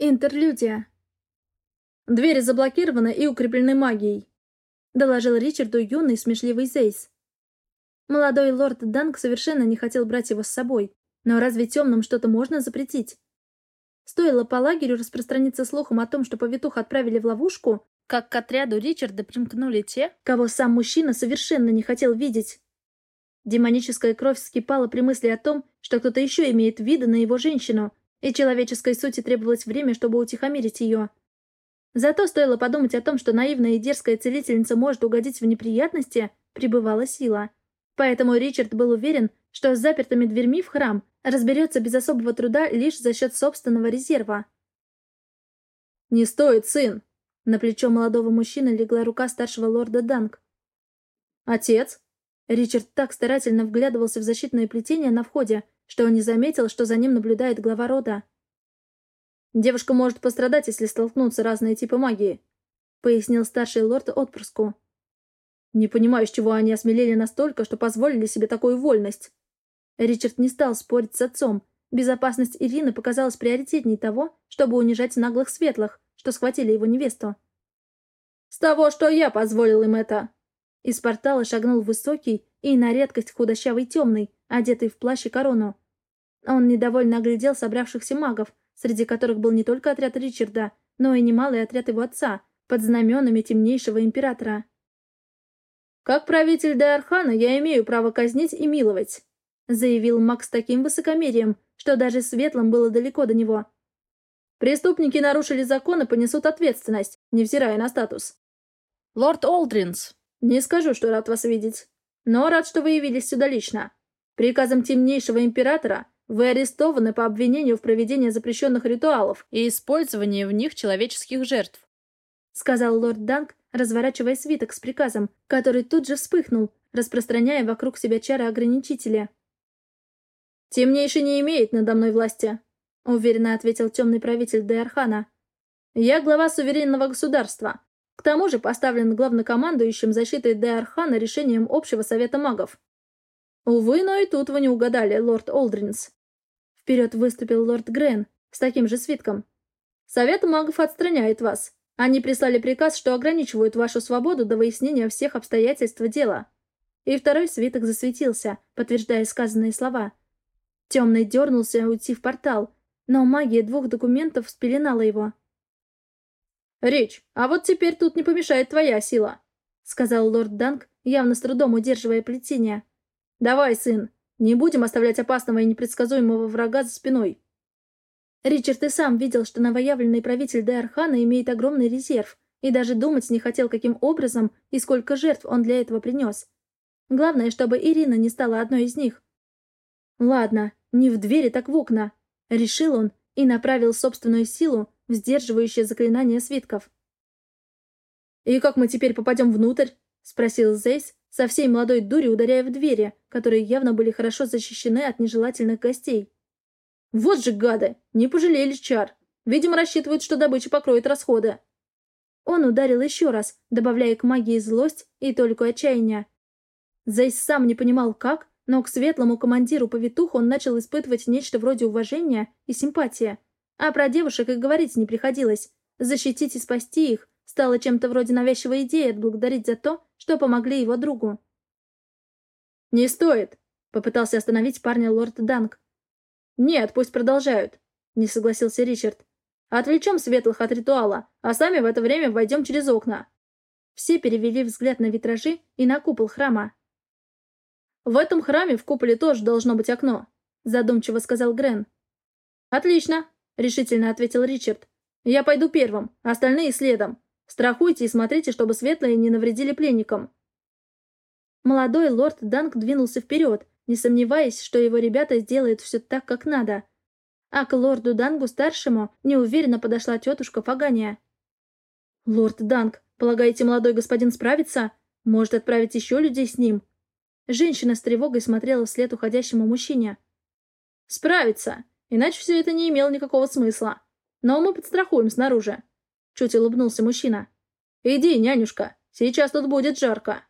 Интерлюдия. Двери заблокированы и укреплены магией, доложил Ричарду юный смешливый Зейс. Молодой лорд Данк совершенно не хотел брать его с собой, но разве темным что-то можно запретить? Стоило по лагерю распространиться слухом о том, что повитух отправили в ловушку, как к отряду Ричарда примкнули те, кого сам мужчина совершенно не хотел видеть. Демоническая кровь вскипала при мысли о том, что кто-то еще имеет виды на его женщину, и человеческой сути требовалось время, чтобы утихомирить ее. Зато стоило подумать о том, что наивная и дерзкая целительница может угодить в неприятности, пребывала сила. Поэтому Ричард был уверен, что с запертыми дверьми в храм разберется без особого труда лишь за счет собственного резерва. «Не стоит, сын!» На плечо молодого мужчины легла рука старшего лорда Данг. «Отец?» Ричард так старательно вглядывался в защитное плетение на входе, что он не заметил, что за ним наблюдает глава рода. «Девушка может пострадать, если столкнутся разные типы магии», — пояснил старший лорд отпрыску. «Не понимаю, с чего они осмелели настолько, что позволили себе такую вольность». Ричард не стал спорить с отцом. Безопасность Ирины показалась приоритетней того, чтобы унижать наглых светлых, что схватили его невесту. «С того, что я позволил им это!» Из портала шагнул высокий и на редкость худощавый темный, одетый в плащ и корону. Он недовольно оглядел собравшихся магов, среди которых был не только отряд Ричарда, но и немалый отряд его отца, под знаменами темнейшего императора. «Как правитель Дайархана я имею право казнить и миловать», заявил маг с таким высокомерием, что даже светлым было далеко до него. «Преступники нарушили закон и понесут ответственность, невзирая на статус». «Лорд Олдринс», «Не скажу, что рад вас видеть, но рад, что вы явились сюда лично. Приказом темнейшего императора вы арестованы по обвинению в проведении запрещенных ритуалов и использовании в них человеческих жертв», — сказал лорд Данк, разворачивая свиток с приказом, который тут же вспыхнул, распространяя вокруг себя чары ограничителя. «Темнейший не имеет надо мной власти», — уверенно ответил темный правитель Деархана. «Я глава суверенного государства, к тому же поставлен главнокомандующим защитой Деархана решением Общего Совета Магов. Увы, но и тут вы не угадали, лорд Олдринс. Вперед выступил лорд Грен с таким же свитком. Совет магов отстраняет вас. Они прислали приказ, что ограничивают вашу свободу до выяснения всех обстоятельств дела. И второй свиток засветился, подтверждая сказанные слова. Темный дернулся уйти в портал, но магия двух документов спеленала его. «Речь, а вот теперь тут не помешает твоя сила», — сказал лорд Данк, явно с трудом удерживая плетение. «Давай, сын, не будем оставлять опасного и непредсказуемого врага за спиной». Ричард и сам видел, что новоявленный правитель Дайархана имеет огромный резерв, и даже думать не хотел, каким образом и сколько жертв он для этого принес. Главное, чтобы Ирина не стала одной из них. «Ладно, не в двери, так в окна», — решил он и направил собственную силу сдерживающее заклинание свитков. «И как мы теперь попадем внутрь?» — спросил Зейс, со всей молодой дури ударяя в двери, которые явно были хорошо защищены от нежелательных гостей. «Вот же гады! Не пожалели чар! Видимо, рассчитывают, что добыча покроет расходы!» Он ударил еще раз, добавляя к магии злость и только отчаяние. Зейс сам не понимал, как, но к светлому командиру-повитуху он начал испытывать нечто вроде уважения и симпатии. А про девушек и говорить не приходилось. Защитить и спасти их стало чем-то вроде навязчивой идеи отблагодарить за то, что помогли его другу. «Не стоит!» — попытался остановить парня лорд Данк. «Нет, пусть продолжают», — не согласился Ричард. «Отвлечем светлых от ритуала, а сами в это время войдем через окна». Все перевели взгляд на витражи и на купол храма. «В этом храме в куполе тоже должно быть окно», — задумчиво сказал Грен. «Отлично», — решительно ответил Ричард. «Я пойду первым, остальные следом. Страхуйте и смотрите, чтобы светлые не навредили пленникам». Молодой лорд Данк двинулся вперед, не сомневаясь, что его ребята сделают все так, как надо. А к лорду Дангу-старшему неуверенно подошла тетушка Фагания. «Лорд Данг, полагаете, молодой господин справится? Может отправить еще людей с ним?» Женщина с тревогой смотрела вслед уходящему мужчине. «Справится, иначе все это не имело никакого смысла. Но мы подстрахуем снаружи», — чуть улыбнулся мужчина. «Иди, нянюшка, сейчас тут будет жарко».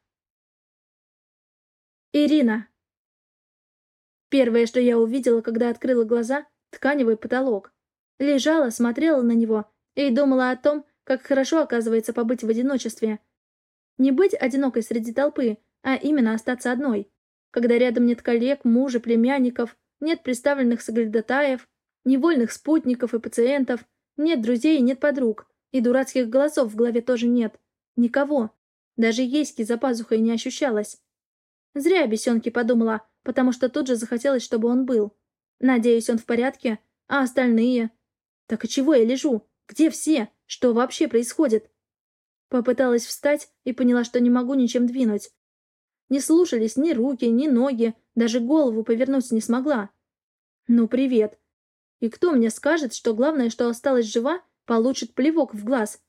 Ирина. Первое, что я увидела, когда открыла глаза — тканевый потолок. Лежала, смотрела на него и думала о том, как хорошо оказывается побыть в одиночестве. Не быть одинокой среди толпы, а именно остаться одной. Когда рядом нет коллег, мужа, племянников, нет представленных соглядатаев, невольных спутников и пациентов, нет друзей и нет подруг, и дурацких голосов в голове тоже нет. Никого. Даже Еськи за пазухой не ощущалось. Зря о подумала, потому что тут же захотелось, чтобы он был. Надеюсь, он в порядке, а остальные... Так и чего я лежу? Где все? Что вообще происходит? Попыталась встать и поняла, что не могу ничем двинуть. Не слушались ни руки, ни ноги, даже голову повернуть не смогла. Ну, привет. И кто мне скажет, что главное, что осталась жива, получит плевок в глаз?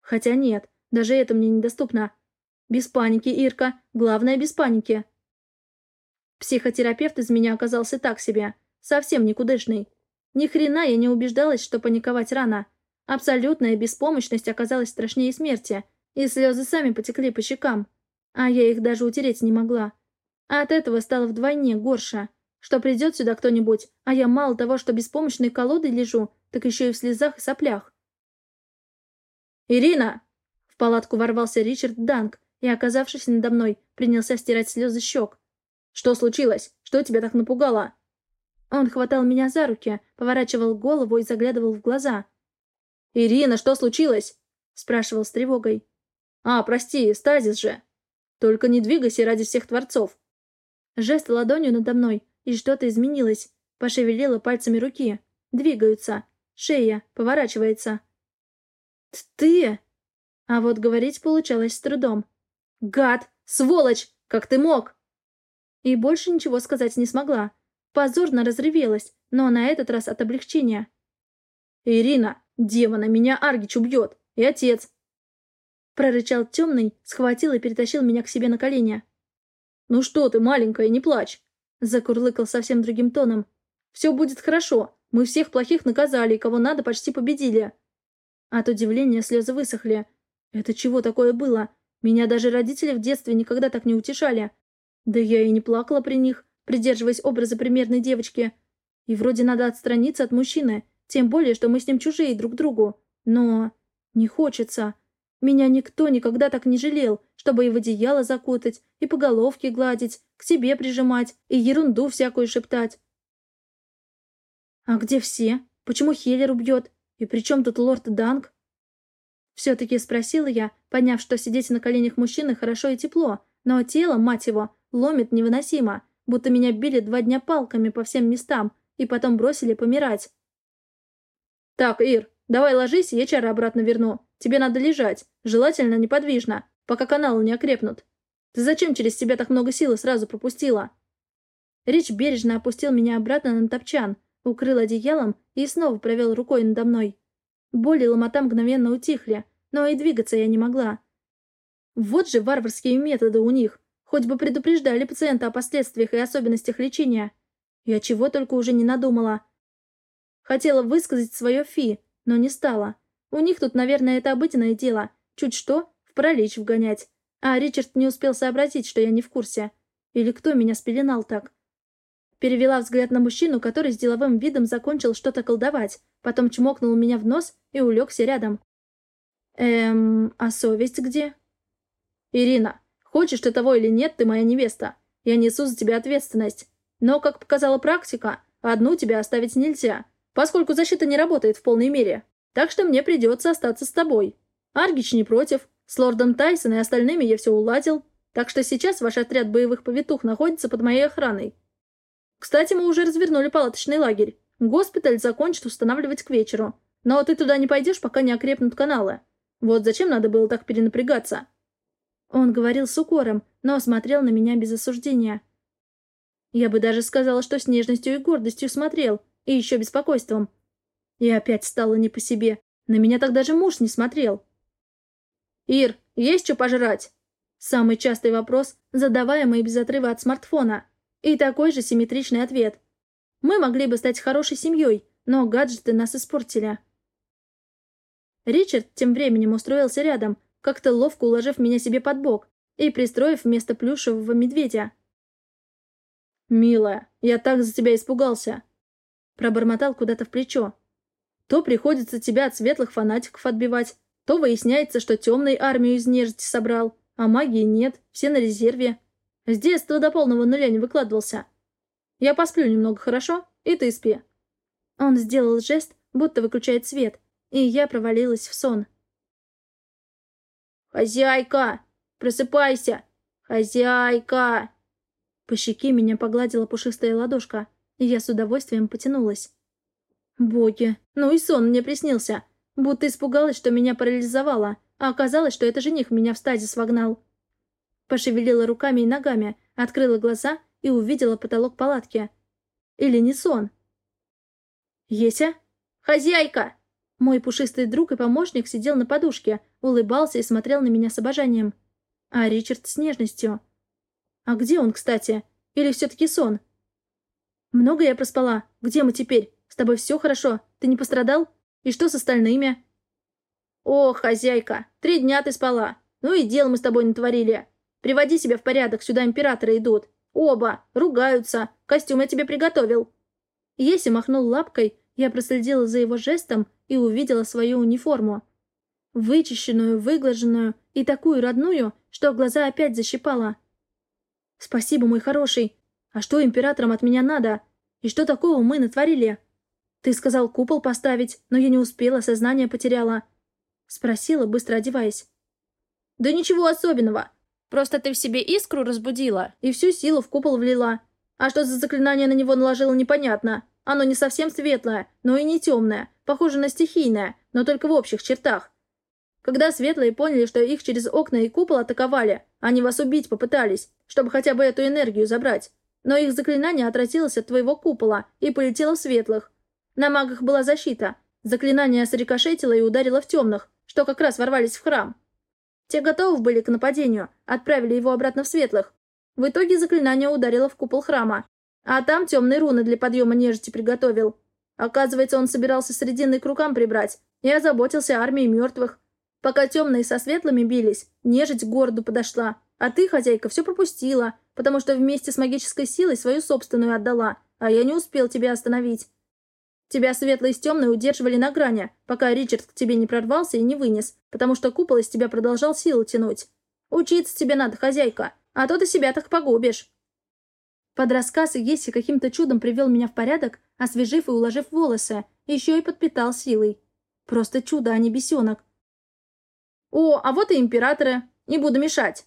Хотя нет, даже это мне недоступно. Без паники, Ирка. Главное, без паники. Психотерапевт из меня оказался так себе. Совсем никудышный. Ни хрена я не убеждалась, что паниковать рано. Абсолютная беспомощность оказалась страшнее смерти, и слезы сами потекли по щекам. А я их даже утереть не могла. А от этого стало вдвойне горше. Что придет сюда кто-нибудь, а я мало того, что беспомощной колодой лежу, так еще и в слезах и соплях. «Ирина!» В палатку ворвался Ричард Данк и, оказавшись надо мной, принялся стирать слезы щек. «Что случилось? Что тебя так напугало?» Он хватал меня за руки, поворачивал голову и заглядывал в глаза. «Ирина, что случилось?» — спрашивал с тревогой. «А, прости, стазис же. Только не двигайся ради всех творцов». Жест ладонью надо мной, и что-то изменилось. Пошевелила пальцами руки. Двигаются. Шея поворачивается. «Ты?» А вот говорить получалось с трудом. «Гад! Сволочь! Как ты мог?» И больше ничего сказать не смогла. Позорно разревелась, но на этот раз от облегчения. «Ирина, демона, меня Аргич убьет! И отец!» Прорычал темный, схватил и перетащил меня к себе на колени. «Ну что ты, маленькая, не плачь!» Закурлыкал совсем другим тоном. «Все будет хорошо. Мы всех плохих наказали, и кого надо почти победили». От удивления слезы высохли. «Это чего такое было? Меня даже родители в детстве никогда так не утешали. Да я и не плакала при них, придерживаясь образа примерной девочки. И вроде надо отстраниться от мужчины, тем более, что мы с ним чужие друг другу. Но не хочется. Меня никто никогда так не жалел, чтобы и в одеяло закутать, и по головке гладить, к себе прижимать, и ерунду всякую шептать. А где все? Почему Хеллер убьет? И при чем тут лорд Данг? Все-таки спросила я, поняв, что сидеть на коленях мужчины хорошо и тепло, но тело, мать его, ломит невыносимо будто меня били два дня палками по всем местам и потом бросили помирать. «Так, Ир, давай ложись, я чары обратно верну. Тебе надо лежать, желательно неподвижно, пока каналы не окрепнут. Ты зачем через себя так много силы сразу пропустила?» Рич бережно опустил меня обратно на топчан, укрыл одеялом и снова провел рукой надо мной. Боли и ломота мгновенно утихли, но и двигаться я не могла. Вот же варварские методы у них. Хоть бы предупреждали пациента о последствиях и особенностях лечения. Я чего только уже не надумала. Хотела высказать свое фи, но не стала. У них тут, наверное, это обыденное дело. Чуть что, в паралич вгонять. А Ричард не успел сообразить, что я не в курсе. Или кто меня спеленал так? Перевела взгляд на мужчину, который с деловым видом закончил что-то колдовать, потом чмокнул меня в нос и улегся рядом. Эм, а совесть где? Ирина, Хочешь ты того или нет, ты моя невеста. Я несу за тебя ответственность. Но, как показала практика, одну тебя оставить нельзя, поскольку защита не работает в полной мере. Так что мне придется остаться с тобой. Аргич не против. С лордом Тайсон и остальными я все уладил. Так что сейчас ваш отряд боевых повитух находится под моей охраной. Кстати, мы уже развернули палаточный лагерь. Госпиталь закончит устанавливать к вечеру. Но ты туда не пойдешь, пока не окрепнут каналы. Вот зачем надо было так перенапрягаться. Он говорил с укором, но смотрел на меня без осуждения. Я бы даже сказала, что с нежностью и гордостью смотрел, и еще беспокойством. И опять стало не по себе. На меня так даже муж не смотрел. «Ир, есть что пожрать?» Самый частый вопрос, задаваемый без отрыва от смартфона. И такой же симметричный ответ. Мы могли бы стать хорошей семьей, но гаджеты нас испортили. Ричард тем временем устроился рядом, как-то ловко уложив меня себе под бок и пристроив вместо плюшевого медведя. «Милая, я так за тебя испугался!» Пробормотал куда-то в плечо. То приходится тебя от светлых фанатиков отбивать, то выясняется, что темный армию из нежити собрал, а магии нет, все на резерве. С детства до полного нуля не выкладывался. Я посплю немного, хорошо? И ты спи». Он сделал жест, будто выключает свет, и я провалилась в сон. «Хозяйка! Просыпайся! Хозяйка!» По щеке меня погладила пушистая ладошка, и я с удовольствием потянулась. Боги, ну и сон мне приснился. Будто испугалась, что меня парализовало, а оказалось, что это жених меня в стазис вогнал. Пошевелила руками и ногами, открыла глаза и увидела потолок палатки. Или не сон? «Еся? Хозяйка!» Мой пушистый друг и помощник сидел на подушке, улыбался и смотрел на меня с обожанием. А Ричард с нежностью. А где он, кстати? Или все-таки сон? Много я проспала. Где мы теперь? С тобой все хорошо? Ты не пострадал? И что с остальными? О, хозяйка, три дня ты спала. Ну и дел мы с тобой натворили. Приводи себя в порядок, сюда императоры идут. Оба, ругаются. Костюм я тебе приготовил. Еси махнул лапкой, я проследила за его жестом и увидела свою униформу. Вычищенную, выглаженную и такую родную, что глаза опять защипала. «Спасибо, мой хороший. А что императорам от меня надо? И что такого мы натворили?» «Ты сказал купол поставить, но я не успела, сознание потеряла». Спросила, быстро одеваясь. «Да ничего особенного. Просто ты в себе искру разбудила и всю силу в купол влила. А что за заклинание на него наложила, непонятно. Оно не совсем светлое, но и не темное, похоже на стихийное, но только в общих чертах. Когда светлые поняли, что их через окна и купол атаковали, они вас убить попытались, чтобы хотя бы эту энергию забрать. Но их заклинание отразилось от твоего купола и полетело в светлых. На магах была защита. Заклинание срикошетило и ударило в темных, что как раз ворвались в храм. Те готовы были к нападению, отправили его обратно в светлых. В итоге заклинание ударило в купол храма, а там темные руны для подъема нежити приготовил. Оказывается, он собирался срединный к рукам прибрать и озаботился армией мертвых. Пока темные со светлыми бились, нежить к городу подошла. А ты, хозяйка, все пропустила, потому что вместе с магической силой свою собственную отдала, а я не успел тебя остановить. Тебя светлые с темной удерживали на грани, пока Ричард к тебе не прорвался и не вынес, потому что купол из тебя продолжал силу тянуть. Учиться тебе надо, хозяйка, а то ты себя так погубишь. Под рассказ Еси каким-то чудом привел меня в порядок, освежив и уложив волосы, еще и подпитал силой. Просто чудо, а не бесенок. «О, а вот и императоры! Не буду мешать!»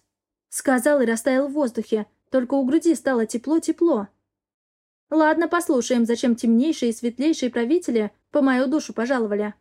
Сказал и растаял в воздухе, только у груди стало тепло-тепло. Ладно, послушаем, зачем темнейшие и светлейшие правители по мою душу пожаловали.